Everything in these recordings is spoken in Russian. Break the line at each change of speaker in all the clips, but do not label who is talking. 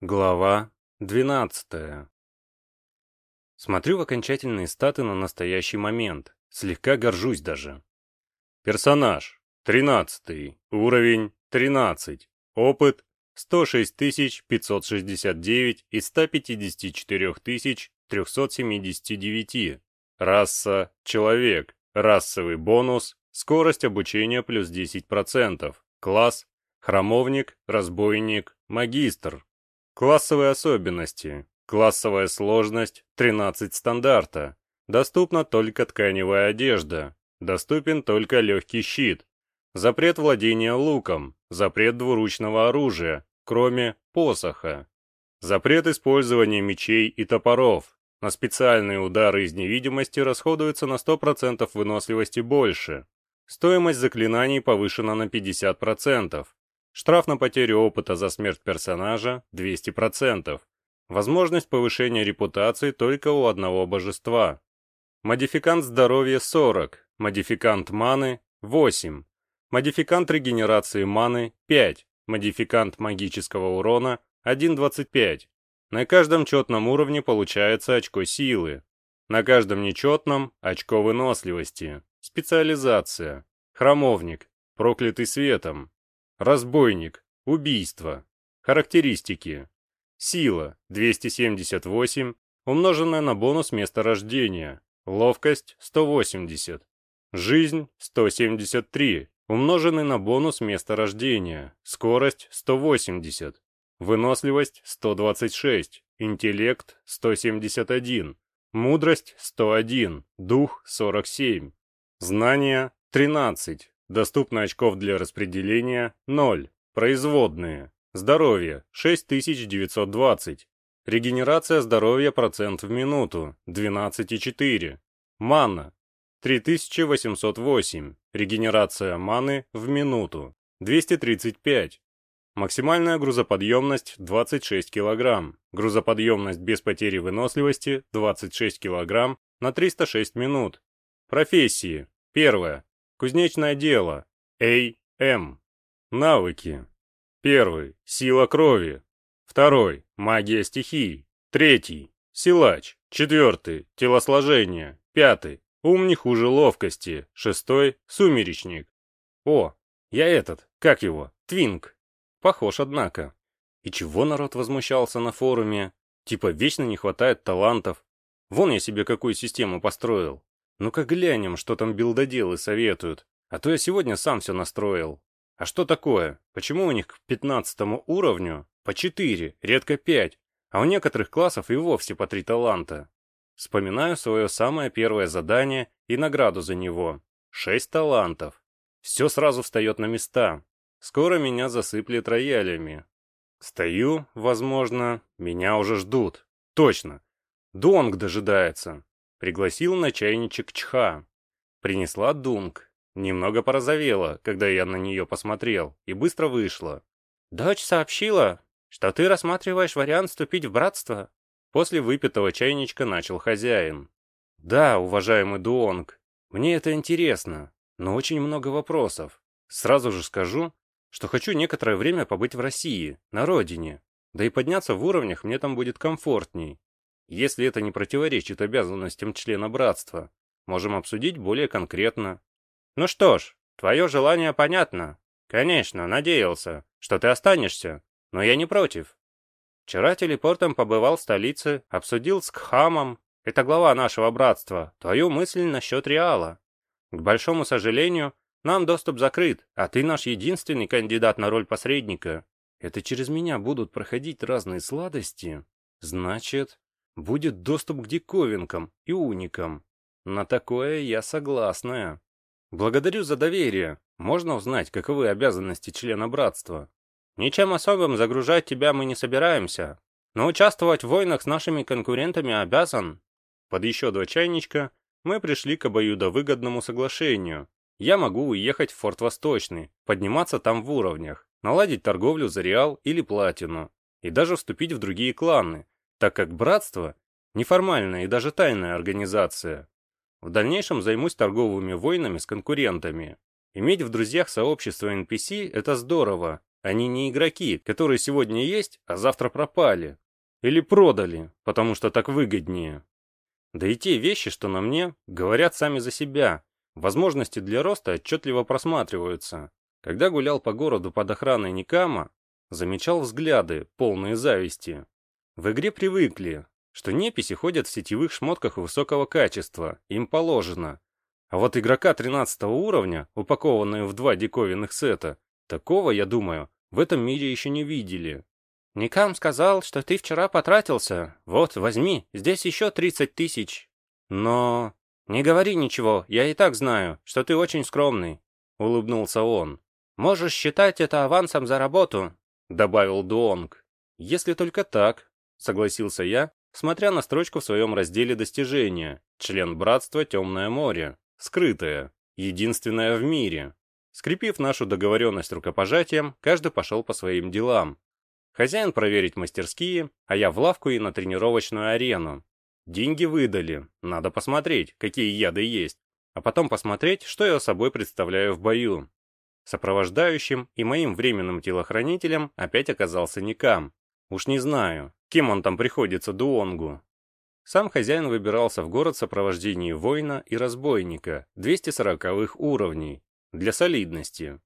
Глава 12. Смотрю в окончательные статы на настоящий момент. Слегка горжусь даже. Персонаж. 13. Уровень 13. Опыт 106 569 из 154 379. Раса – человек. Расовый бонус. Скорость обучения плюс 10%. Класс – храмовник, разбойник, магистр. Классовые особенности. Классовая сложность 13 стандарта. Доступна только тканевая одежда. Доступен только легкий щит. Запрет владения луком. Запрет двуручного оружия, кроме посоха. Запрет использования мечей и топоров. На специальные удары из невидимости расходуется на 100% выносливости больше. Стоимость заклинаний повышена на 50%. Штраф на потерю опыта за смерть персонажа – 200%. Возможность повышения репутации только у одного божества. Модификант здоровья 40, модификант маны 8, модификант регенерации маны 5, модификант магического урона 1.25. На каждом четном уровне получается очко силы. На каждом нечетном – очко выносливости. Специализация. Храмовник. Проклятый светом. Разбойник. Убийство. Характеристики. Сила 278, умноженная на бонус места рождения. Ловкость 180. Жизнь 173, умноженный на бонус места рождения. Скорость 180. Выносливость 126. Интеллект 171. Мудрость 101. Дух 47. Знания 13. Доступно очков для распределения – 0. Производные. Здоровье – 6920. Регенерация здоровья процент в минуту – 12,4. Мана – 3808. Регенерация маны в минуту – 235. Максимальная грузоподъемность – 26 кг. Грузоподъемность без потери выносливости – 26 кг на 306 минут. Профессии. Первое. Кузнечное дело. А.М. Навыки. Первый. Сила крови. Второй. Магия стихий. Третий. Силач. Четвертый. Телосложение. Пятый. Ум не хуже ловкости. Шестой. Сумеречник. О, я этот, как его, Твинк. Похож, однако. И чего народ возмущался на форуме? Типа вечно не хватает талантов. Вон я себе какую систему построил. Ну-ка глянем, что там билдоделы советуют. А то я сегодня сам все настроил. А что такое? Почему у них к пятнадцатому уровню по четыре, редко пять, а у некоторых классов и вовсе по три таланта? Вспоминаю свое самое первое задание и награду за него. Шесть талантов. Все сразу встает на места. Скоро меня засыплет роялями. Стою, возможно, меня уже ждут. Точно. Донг дожидается. Пригласил на чайничек чха. Принесла Дунг. Немного порозовела, когда я на нее посмотрел, и быстро вышла. «Дочь сообщила, что ты рассматриваешь вариант вступить в братство?» После выпитого чайничка начал хозяин. «Да, уважаемый Дуонг, мне это интересно, но очень много вопросов. Сразу же скажу, что хочу некоторое время побыть в России, на родине, да и подняться в уровнях мне там будет комфортней. Если это не противоречит обязанностям члена братства, можем обсудить более конкретно. Ну что ж, твое желание понятно. Конечно, надеялся, что ты останешься, но я не против. Вчера телепортом побывал в столице, обсудил с Кхамом, это глава нашего братства, твою мысль насчет Реала. К большому сожалению, нам доступ закрыт, а ты наш единственный кандидат на роль посредника. Это через меня будут проходить разные сладости. Значит, будет доступ к диковинкам и уникам. На такое я согласна. Благодарю за доверие. Можно узнать, каковы обязанности члена братства? Ничем особым загружать тебя мы не собираемся, но участвовать в войнах с нашими конкурентами обязан. Под еще два чайничка мы пришли к обоюдовыгодному соглашению. Я могу уехать в Форт Восточный, подниматься там в уровнях, наладить торговлю за реал или платину, и даже вступить в другие кланы, так как братство – неформальная и даже тайная организация. В дальнейшем займусь торговыми войнами с конкурентами. Иметь в друзьях сообщество NPC – это здорово, Они не игроки, которые сегодня есть, а завтра пропали. Или продали, потому что так выгоднее. Да и те вещи, что на мне, говорят сами за себя. Возможности для роста отчетливо просматриваются. Когда гулял по городу под охраной Никама, замечал взгляды, полные зависти. В игре привыкли, что неписи ходят в сетевых шмотках высокого качества, им положено. А вот игрока 13 уровня, упакованные в два диковинных сета, такого, я думаю, в этом мире еще не видели. Никам сказал, что ты вчера потратился. Вот, возьми, здесь еще 30 тысяч. Но... Не говори ничего, я и так знаю, что ты очень скромный, улыбнулся он. Можешь считать это авансом за работу, добавил Дуонг. Если только так, согласился я, смотря на строчку в своем разделе достижения. Член братства Темное море. Скрытое. Единственное в мире. Скрепив нашу договоренность рукопожатием, каждый пошел по своим делам. Хозяин проверить мастерские, а я в лавку и на тренировочную арену. Деньги выдали, надо посмотреть, какие яды есть, а потом посмотреть, что я собой представляю в бою. Сопровождающим и моим временным телохранителем опять оказался Никам. Уж не знаю, кем он там приходится Дуонгу. Сам хозяин выбирался в город в сопровождении воина и разбойника 240-х уровней, для солидности.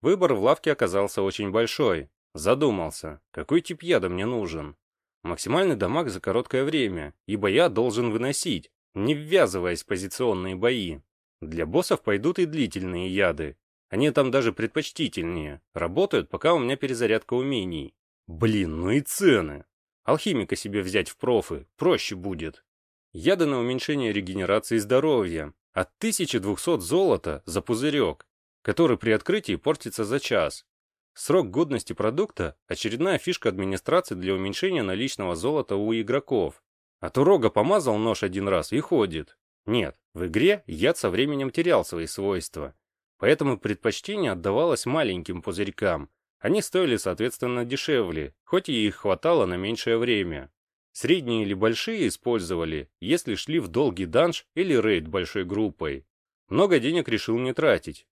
Выбор в лавке оказался очень большой. Задумался, какой тип яда мне нужен. Максимальный дамаг за короткое время, ибо я должен выносить, не ввязываясь в позиционные бои. Для боссов пойдут и длительные яды. Они там даже предпочтительнее. Работают, пока у меня перезарядка умений. Блин, ну и цены. Алхимика себе взять в профы, проще будет. Яды на уменьшение регенерации здоровья. От 1200 золота за пузырек, который при открытии портится за час. Срок годности продукта – очередная фишка администрации для уменьшения наличного золота у игроков. А то помазал нож один раз и ходит. Нет, в игре яд со временем терял свои свойства. Поэтому предпочтение отдавалось маленьким пузырькам, они стоили, соответственно, дешевле, хоть и их хватало на меньшее время. Средние или большие использовали, если шли в долгий данж или рейд большой группой. Много денег решил не тратить.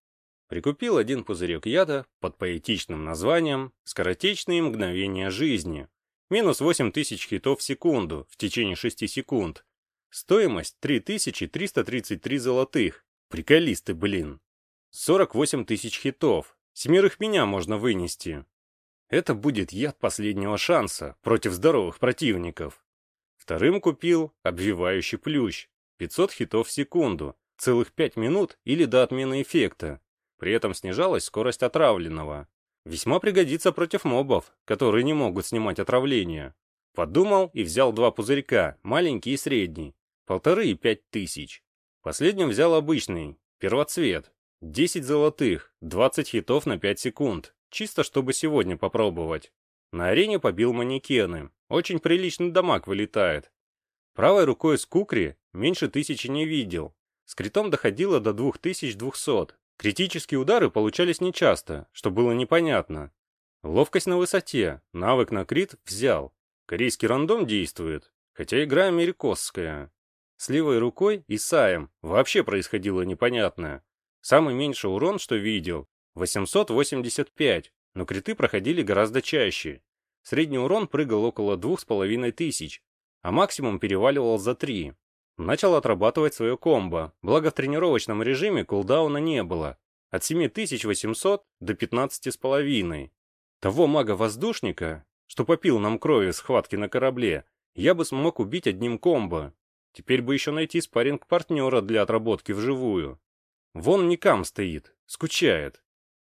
Прикупил один пузырек яда под поэтичным названием «Скоротечные мгновения жизни». Минус 8000 хитов в секунду в течение 6 секунд. Стоимость 3333 золотых. Приколисты, блин. 48 тысяч хитов. Семерых меня можно вынести. Это будет яд последнего шанса против здоровых противников. Вторым купил обвивающий плющ. 500 хитов в секунду, целых 5 минут или до отмены эффекта. При этом снижалась скорость отравленного. Весьма пригодится против мобов, которые не могут снимать отравление. Подумал и взял два пузырька, маленький и средний, полторы и пять тысяч. Последним взял обычный, первоцвет, 10 золотых, 20 хитов на 5 секунд, чисто чтобы сегодня попробовать. На арене побил манекены, очень приличный дамаг вылетает. Правой рукой с кукри меньше тысячи не видел, с критом доходило до 2200. Критические удары получались нечасто, что было непонятно. Ловкость на высоте, навык на крит взял. Корейский рандом действует, хотя игра америкосская. С левой рукой и Саем вообще происходило непонятное. Самый меньший урон, что видел, 885, но криты проходили гораздо чаще. Средний урон прыгал около 2500, а максимум переваливал за 3. Начал отрабатывать свое комбо, благо в тренировочном режиме кулдауна не было. От 7800 до 15,5. Того мага-воздушника, что попил нам крови в схватке на корабле, я бы смог убить одним комбо. Теперь бы еще найти спарринг-партнера для отработки вживую. Вон Никам стоит, скучает.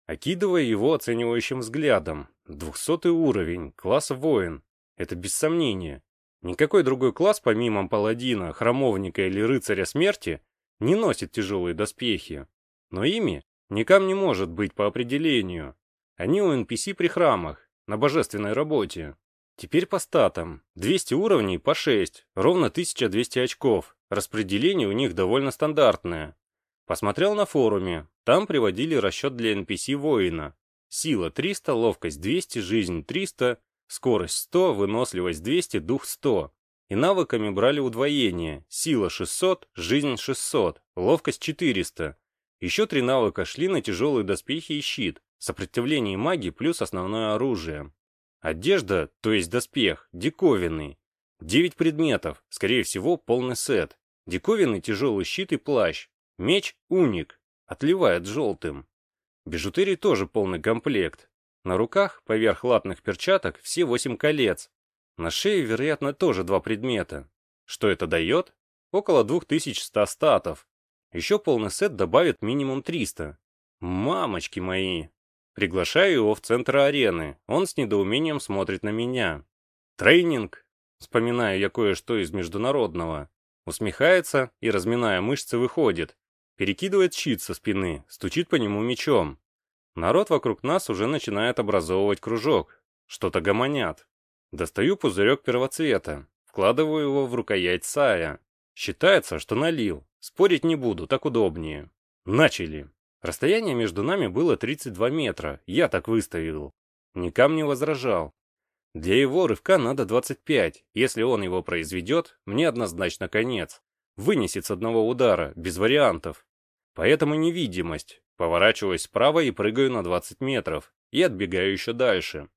Окидывая его оценивающим взглядом. Двухсотый уровень, класс воин. Это без сомнения. Никакой другой класс, помимо паладина, храмовника или рыцаря смерти, не носит тяжелые доспехи. Но ими Никам не может быть по определению. Они у NPC при храмах, на божественной работе. Теперь по статам. 200 уровней по 6, ровно 1200 очков. Распределение у них довольно стандартное. Посмотрел на форуме. Там приводили расчет для NPC воина. Сила 300, ловкость 200, жизнь 300, скорость 100, выносливость 200, дух 100. И навыками брали удвоение. Сила 600, жизнь 600, ловкость 400. Еще три навыка шли на тяжелые доспехи и щит. Сопротивление магии плюс основное оружие. Одежда, то есть доспех, диковинный. Девять предметов, скорее всего, полный сет. Диковинный тяжелый щит и плащ. Меч уник, отливает желтым. Бижутерии тоже полный комплект. На руках, поверх латных перчаток, все восемь колец. На шее, вероятно, тоже два предмета. Что это дает? Около 2100 статов. Еще полный сет добавит минимум 300. Мамочки мои! Приглашаю его в центр арены. Он с недоумением смотрит на меня. Тренинг. Вспоминаю я кое-что из международного. Усмехается и, разминая мышцы, выходит. Перекидывает щит со спины, стучит по нему мечом. Народ вокруг нас уже начинает образовывать кружок. Что-то гомонят. Достаю пузырек первоцвета. Вкладываю его в рукоять Сая. Считается, что налил. Спорить не буду, так удобнее. Начали. Расстояние между нами было 32 метра, я так выставил. Никам не возражал. Для его рывка надо 25, если он его произведет, мне однозначно конец. Вынесет с одного удара, без вариантов. Поэтому невидимость. Поворачиваюсь вправо и прыгаю на 20 метров, и отбегаю еще дальше.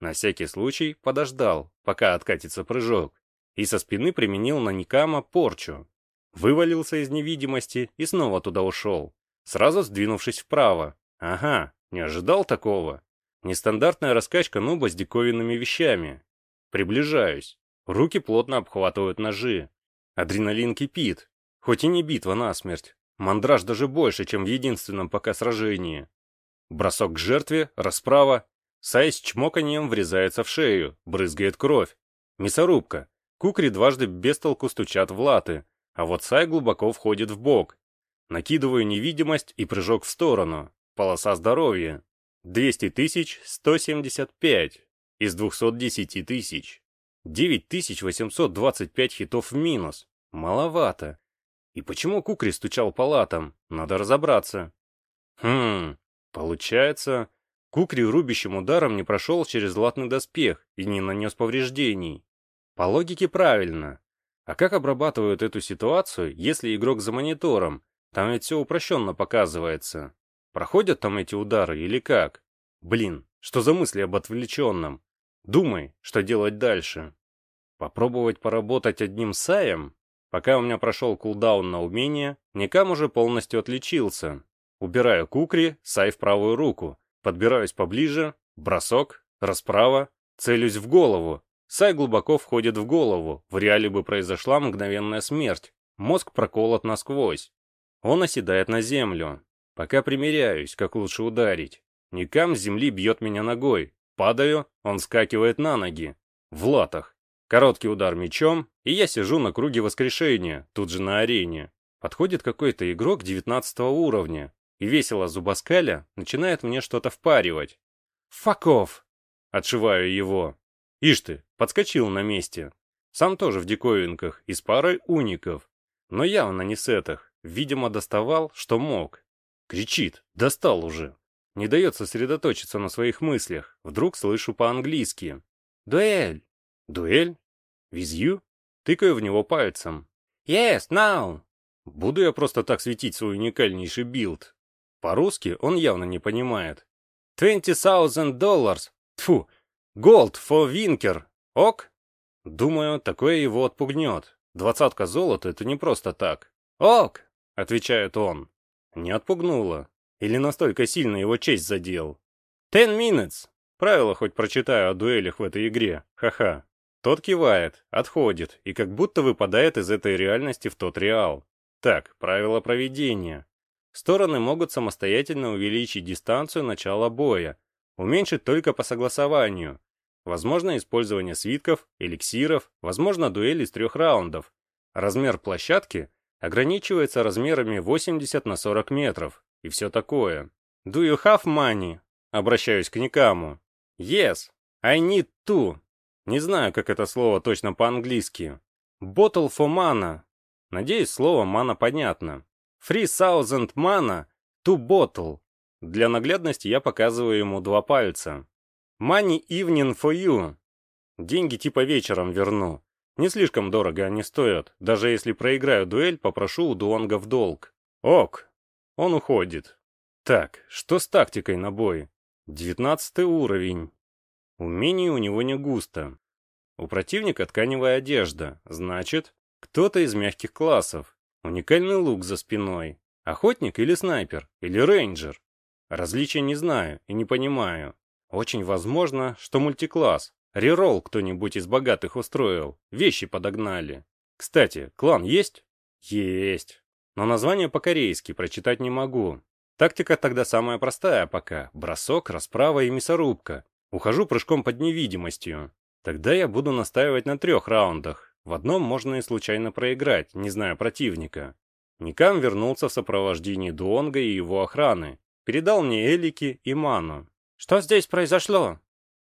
На всякий случай подождал, пока откатится прыжок, и со спины применил на Никама порчу. Вывалился из невидимости и снова туда ушел сразу сдвинувшись вправо. Ага, не ожидал такого. Нестандартная раскачка нуба с диковинными вещами. Приближаюсь. Руки плотно обхватывают ножи. Адреналин кипит. Хоть и не битва насмерть. Мандраж даже больше, чем в единственном пока сражении. Бросок к жертве, расправа. Сай с чмоканием врезается в шею, брызгает кровь. Мясорубка. Кукри дважды без толку стучат в латы, а вот Сай глубоко входит в бок, Накидываю невидимость и прыжок в сторону. Полоса здоровья. 200 тысяч 175 из 210 тысяч. 9825 хитов в минус. Маловато. И почему Кукри стучал по латам? Надо разобраться. Хм, получается, Кукри рубящим ударом не прошел через латный доспех и не нанес повреждений. По логике правильно. А как обрабатывают эту ситуацию, если игрок за монитором, там ведь все упрощенно показывается. Проходят там эти удары или как? Блин, что за мысли об отвлеченном? Думай, что делать дальше. Попробовать поработать одним саем? Пока у меня прошел кулдаун на умение, Никам уже полностью отличился. Убираю кукри, сай в правую руку. Подбираюсь поближе, бросок, расправа, целюсь в голову. Сай глубоко входит в голову, в реале бы произошла мгновенная смерть. Мозг проколот насквозь. Он оседает на землю. Пока примеряюсь, как лучше ударить. Никам с земли бьет меня ногой. Падаю, он скакивает на ноги. В латах. Короткий удар мечом, и я сижу на круге воскрешения, тут же на арене. Подходит какой-то игрок 19 уровня, и весело зубоскаля начинает мне что-то впаривать. «Fuck off!» — отшиваю его. Ишь ты, подскочил на месте. Сам тоже в диковинках и с парой уников. Но явно не с этих. Видимо, доставал, что мог. Кричит. Достал уже. Не дает сосредоточиться на своих мыслях. Вдруг слышу по-английски. «Duel!» «Duel? With Тыкаю в него пальцем. «Yes, now!» Буду я просто так светить свой уникальнейший build. По-русски он явно не понимает. «Twenty thousand dollars! Тьфу! Gold for Winker! Ок?» Думаю, такое его отпугнет. Двадцатка золота — это не просто так. «Ок!» — отвечает он. Не отпугнуло. Или настолько сильно его честь задел. «Ten minutes!» Правила хоть прочитаю о дуэлях в этой игре. Ха-ха. Тот кивает, отходит и как будто выпадает из этой реальности в тот реал. Так, правила проведения. Стороны могут самостоятельно увеличить дистанцию начала боя, уменьшить только по согласованию. Возможно использование свитков, эликсиров, возможно дуэль из трех раундов. Размер площадки ограничивается размерами 80 на 40 метров и все такое. Do you have money? Обращаюсь к Никаму. Yes, I need to. Не знаю, как это слово точно по-английски. Bottle for mana. Надеюсь, слово mana понятно. Three thousand mana to bottle. Для наглядности я показываю ему два пальца. Money evening for you. Деньги типа вечером верну. Не слишком дорого они стоят. Даже если проиграю дуэль, попрошу у Дуонга в долг. Ок. Он уходит. Так, что с тактикой на бой? Девятнадцатый уровень. Умений у него не густо. У противника тканевая одежда, значит, кто-то из мягких классов. Уникальный лук за спиной. Охотник или снайпер, или рейнджер. Различия не знаю и не понимаю. Очень возможно, что мультикласс. Реролл кто-нибудь из богатых устроил, вещи подогнали. Кстати, клан есть? Есть. Но название по-корейски прочитать не могу. Тактика тогда самая простая пока. Бросок, расправа и мясорубка. Ухожу прыжком под невидимостью. Тогда я буду настаивать на трех раундах. В одном можно и случайно проиграть, не зная противника. Никам вернулся в сопровождении Дуонга и его охраны. Передал мне Элики и Ману. «Что здесь произошло?»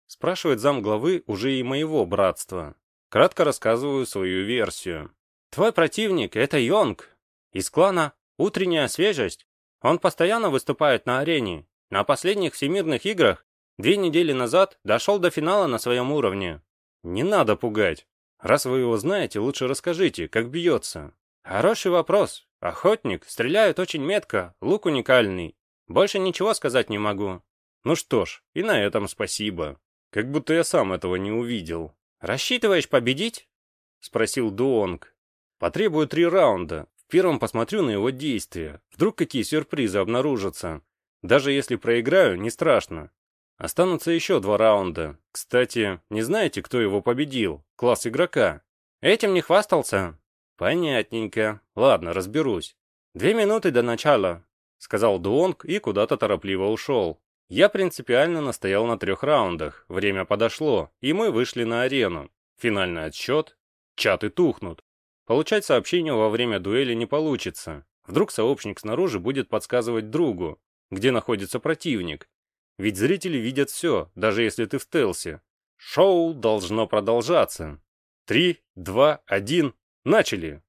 Спрашивает зам главы уже и моего братства. Кратко рассказываю свою версию. «Твой противник — это Йонг. Из клана «Утренняя свежесть». Он постоянно выступает на арене. На последних всемирных играх две недели назад дошел до финала на своем уровне. Не надо пугать. Раз вы его знаете, лучше расскажите, как бьется. Хороший вопрос. Охотник, стреляет очень метко, лук уникальный. Больше ничего сказать не могу. Ну что ж, и на этом спасибо. Как будто я сам этого не увидел. «Рассчитываешь победить?» — спросил Дуонг. «Потребую три раунда. В первом посмотрю на его действия. Вдруг какие сюрпризы обнаружатся. Даже если проиграю, не страшно. Останутся еще два раунда. Кстати, не знаете, кто его победил? Класс игрока. Этим не хвастался? Понятненько. Ладно, разберусь. Две минуты до начала», — сказал Дуонг и куда-то торопливо ушел. Я принципиально настоял на трех раундах, время подошло, и мы вышли на арену. Финальный отсчет, чаты тухнут. Получать сообщения во время дуэли не получится. Вдруг сообщник снаружи будет подсказывать другу, где находится противник. Ведь зрители видят все, даже если ты в стелсе. Шоу должно продолжаться. Три, два, один, начали!